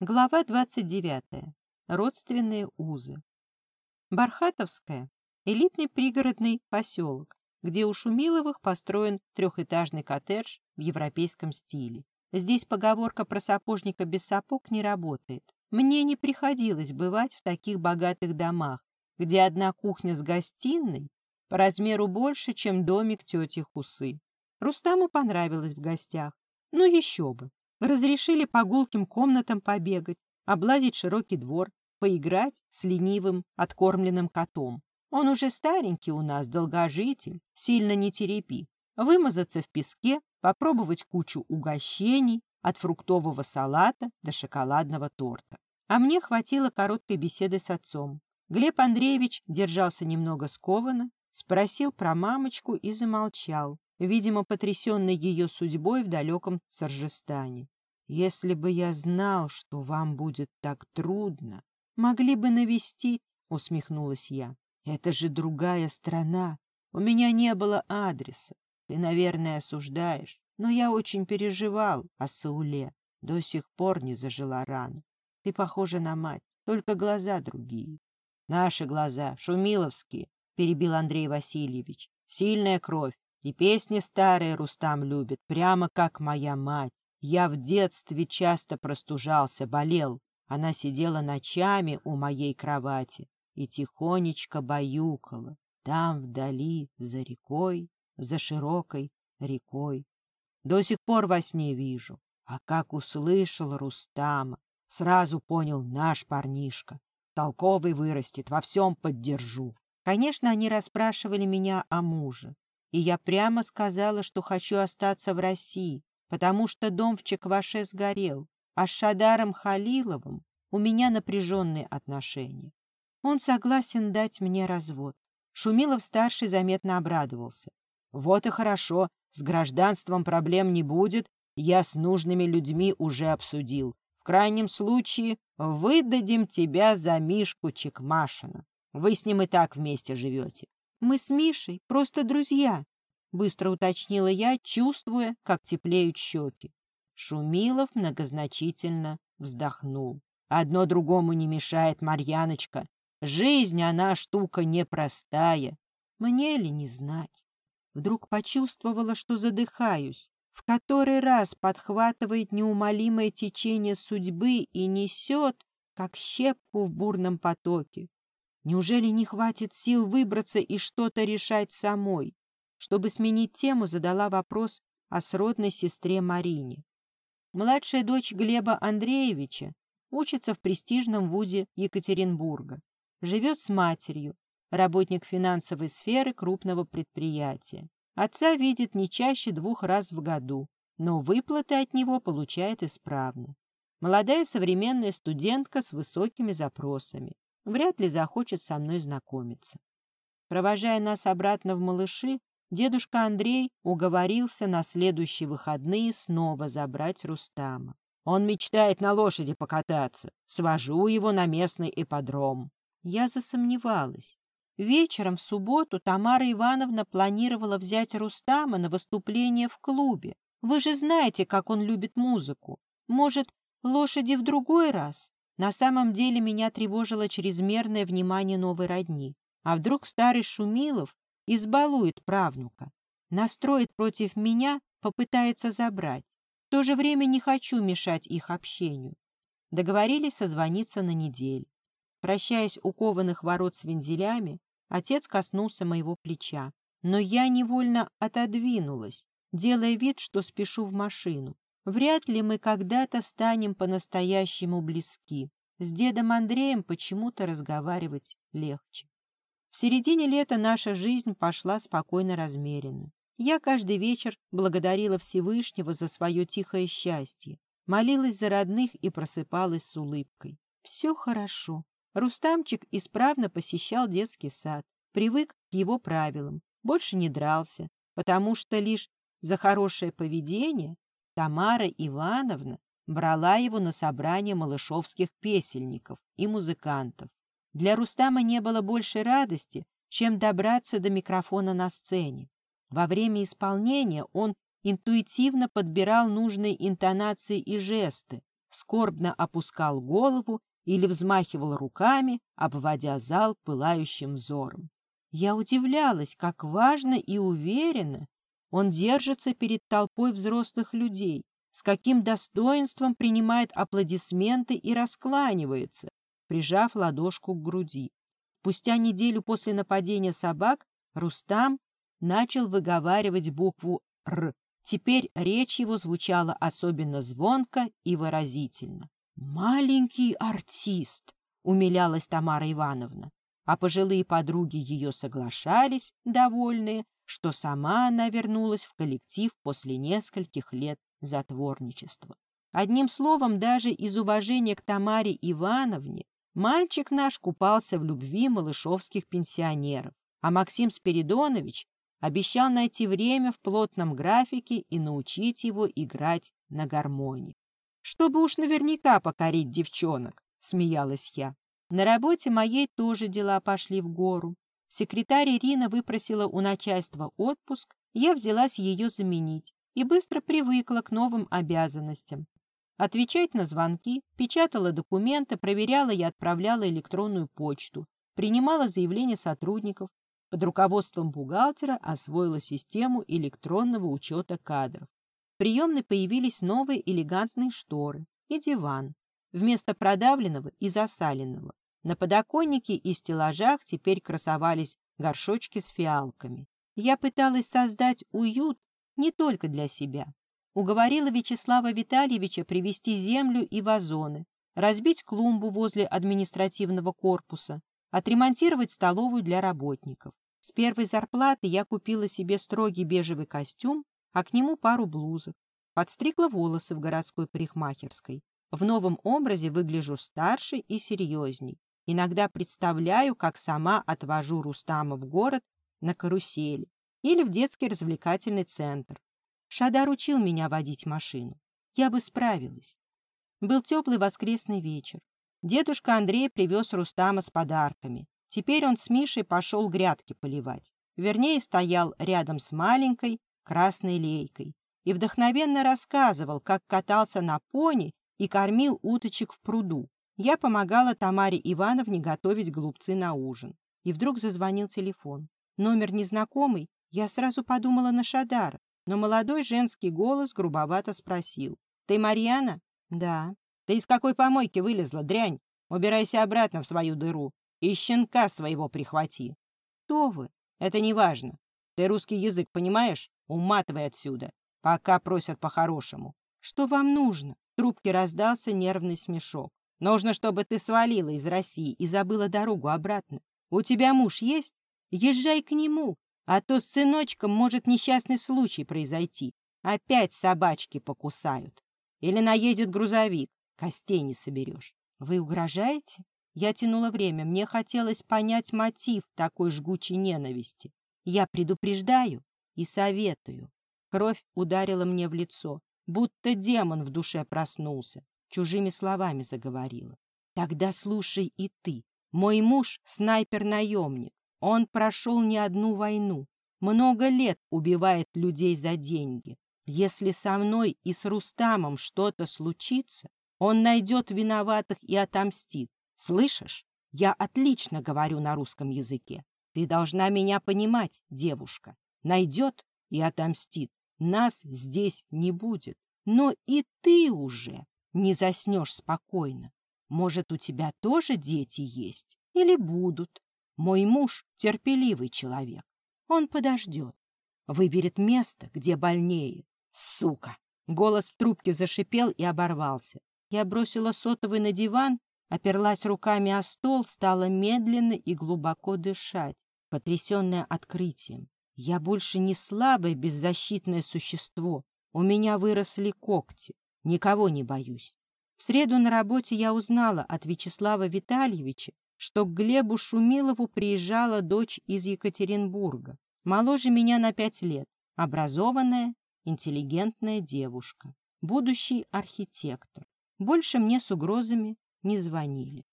Глава 29. Родственные узы. Бархатовская – элитный пригородный поселок, где у Шумиловых построен трехэтажный коттедж в европейском стиле. Здесь поговорка про сапожника без сапог не работает. Мне не приходилось бывать в таких богатых домах, где одна кухня с гостиной по размеру больше, чем домик тети Хусы. Рустаму понравилось в гостях. Ну еще бы. Разрешили по гулким комнатам побегать, облазить широкий двор, поиграть с ленивым откормленным котом. Он уже старенький у нас, долгожитель, сильно не терепи. Вымазаться в песке, попробовать кучу угощений, от фруктового салата до шоколадного торта. А мне хватило короткой беседы с отцом. Глеб Андреевич держался немного скованно, спросил про мамочку и замолчал, видимо, потрясенный ее судьбой в далеком Саржестане. «Если бы я знал, что вам будет так трудно, могли бы навестить», — усмехнулась я. «Это же другая страна. У меня не было адреса. Ты, наверное, осуждаешь, но я очень переживал о Сауле. До сих пор не зажила рана. Ты похожа на мать, только глаза другие». «Наши глаза, шумиловские», — перебил Андрей Васильевич. «Сильная кровь, и песни старые Рустам любит, прямо как моя мать. Я в детстве часто простужался, болел. Она сидела ночами у моей кровати и тихонечко баюкала. Там вдали, за рекой, за широкой рекой. До сих пор во сне вижу. А как услышал Рустама, сразу понял наш парнишка. Толковый вырастет, во всем поддержу. Конечно, они расспрашивали меня о муже и я прямо сказала, что хочу остаться в России, потому что дом в Чекваше сгорел, а с Шадаром Халиловым у меня напряженные отношения. Он согласен дать мне развод. Шумилов-старший заметно обрадовался. Вот и хорошо, с гражданством проблем не будет, я с нужными людьми уже обсудил. В крайнем случае выдадим тебя за Мишку Чекмашина. Вы с ним и так вместе живете. Мы с Мишей просто друзья, — быстро уточнила я, чувствуя, как теплеют щеки. Шумилов многозначительно вздохнул. Одно другому не мешает, Марьяночка. Жизнь, она штука непростая. Мне ли не знать? Вдруг почувствовала, что задыхаюсь. В который раз подхватывает неумолимое течение судьбы и несет, как щепку в бурном потоке. Неужели не хватит сил выбраться и что-то решать самой? Чтобы сменить тему, задала вопрос о сродной сестре Марине. Младшая дочь Глеба Андреевича учится в престижном вузе Екатеринбурга. Живет с матерью, работник финансовой сферы крупного предприятия. Отца видит не чаще двух раз в году, но выплаты от него получает исправно. Молодая современная студентка с высокими запросами вряд ли захочет со мной знакомиться. Провожая нас обратно в малыши, дедушка Андрей уговорился на следующие выходные снова забрать Рустама. Он мечтает на лошади покататься. Свожу его на местный ипподром. Я засомневалась. Вечером в субботу Тамара Ивановна планировала взять Рустама на выступление в клубе. Вы же знаете, как он любит музыку. Может, лошади в другой раз? На самом деле меня тревожило чрезмерное внимание новой родни. А вдруг старый Шумилов избалует правнука, настроит против меня, попытается забрать. В то же время не хочу мешать их общению. Договорились созвониться на неделю. Прощаясь у кованых ворот с вензелями, отец коснулся моего плеча. Но я невольно отодвинулась, делая вид, что спешу в машину. Вряд ли мы когда-то станем по-настоящему близки. С дедом Андреем почему-то разговаривать легче. В середине лета наша жизнь пошла спокойно размеренно. Я каждый вечер благодарила Всевышнего за свое тихое счастье, молилась за родных и просыпалась с улыбкой. Все хорошо. Рустамчик исправно посещал детский сад, привык к его правилам, больше не дрался, потому что лишь за хорошее поведение Тамара Ивановна брала его на собрание малышовских песельников и музыкантов. Для Рустама не было большей радости, чем добраться до микрофона на сцене. Во время исполнения он интуитивно подбирал нужные интонации и жесты, скорбно опускал голову или взмахивал руками, обводя зал пылающим взором. Я удивлялась, как важно и уверенно он держится перед толпой взрослых людей, с каким достоинством принимает аплодисменты и раскланивается, прижав ладошку к груди. Спустя неделю после нападения собак Рустам начал выговаривать букву «Р». Теперь речь его звучала особенно звонко и выразительно. «Маленький артист!» — умилялась Тамара Ивановна, а пожилые подруги ее соглашались, довольные, что сама она вернулась в коллектив после нескольких лет затворничества. Одним словом, даже из уважения к Тамаре Ивановне мальчик наш купался в любви малышовских пенсионеров, а Максим Спиридонович обещал найти время в плотном графике и научить его играть на гармонии. «Чтобы уж наверняка покорить девчонок», — смеялась я. На работе моей тоже дела пошли в гору. Секретарь Ирина выпросила у начальства отпуск, я взялась ее заменить и быстро привыкла к новым обязанностям. Отвечать на звонки, печатала документы, проверяла и отправляла электронную почту, принимала заявления сотрудников, под руководством бухгалтера освоила систему электронного учета кадров. В приемной появились новые элегантные шторы и диван, вместо продавленного и засаленного. На подоконнике и стеллажах теперь красовались горшочки с фиалками. Я пыталась создать уют не только для себя. Уговорила Вячеслава Витальевича привезти землю и вазоны, разбить клумбу возле административного корпуса, отремонтировать столовую для работников. С первой зарплаты я купила себе строгий бежевый костюм, а к нему пару блузок. Подстригла волосы в городской парикмахерской. В новом образе выгляжу старше и серьезней. Иногда представляю, как сама отвожу Рустама в город на карусели или в детский развлекательный центр. Шадар учил меня водить машину. Я бы справилась. Был теплый воскресный вечер. Дедушка Андрей привез Рустама с подарками. Теперь он с Мишей пошел грядки поливать. Вернее, стоял рядом с маленькой красной лейкой и вдохновенно рассказывал, как катался на пони и кормил уточек в пруду. Я помогала Тамаре Ивановне готовить голубцы на ужин. И вдруг зазвонил телефон. Номер незнакомый, я сразу подумала на Шадара, но молодой женский голос грубовато спросил. «Ты Марьяна?» «Да». «Ты из какой помойки вылезла, дрянь? Убирайся обратно в свою дыру и щенка своего прихвати». «Кто вы?» «Это не важно. Ты русский язык понимаешь? Уматывай отсюда, пока просят по-хорошему». «Что вам нужно?» В трубке раздался нервный смешок. Нужно, чтобы ты свалила из России и забыла дорогу обратно. У тебя муж есть? Езжай к нему, а то с сыночком может несчастный случай произойти. Опять собачки покусают. Или наедет грузовик, костей не соберешь. Вы угрожаете? Я тянула время, мне хотелось понять мотив такой жгучей ненависти. Я предупреждаю и советую. Кровь ударила мне в лицо, будто демон в душе проснулся чужими словами заговорила. Тогда слушай и ты. Мой муж — снайпер-наемник. Он прошел не одну войну. Много лет убивает людей за деньги. Если со мной и с Рустамом что-то случится, он найдет виноватых и отомстит. Слышишь? Я отлично говорю на русском языке. Ты должна меня понимать, девушка. Найдет и отомстит. Нас здесь не будет. Но и ты уже не заснешь спокойно. Может, у тебя тоже дети есть или будут. Мой муж — терпеливый человек. Он подождет. Выберет место, где больнее. Сука! Голос в трубке зашипел и оборвался. Я бросила сотовый на диван, оперлась руками о стол, стала медленно и глубоко дышать, потрясенная открытием. Я больше не слабое беззащитное существо. У меня выросли когти. Никого не боюсь. В среду на работе я узнала от Вячеслава Витальевича, что к Глебу Шумилову приезжала дочь из Екатеринбурга, моложе меня на пять лет, образованная, интеллигентная девушка, будущий архитектор. Больше мне с угрозами не звонили.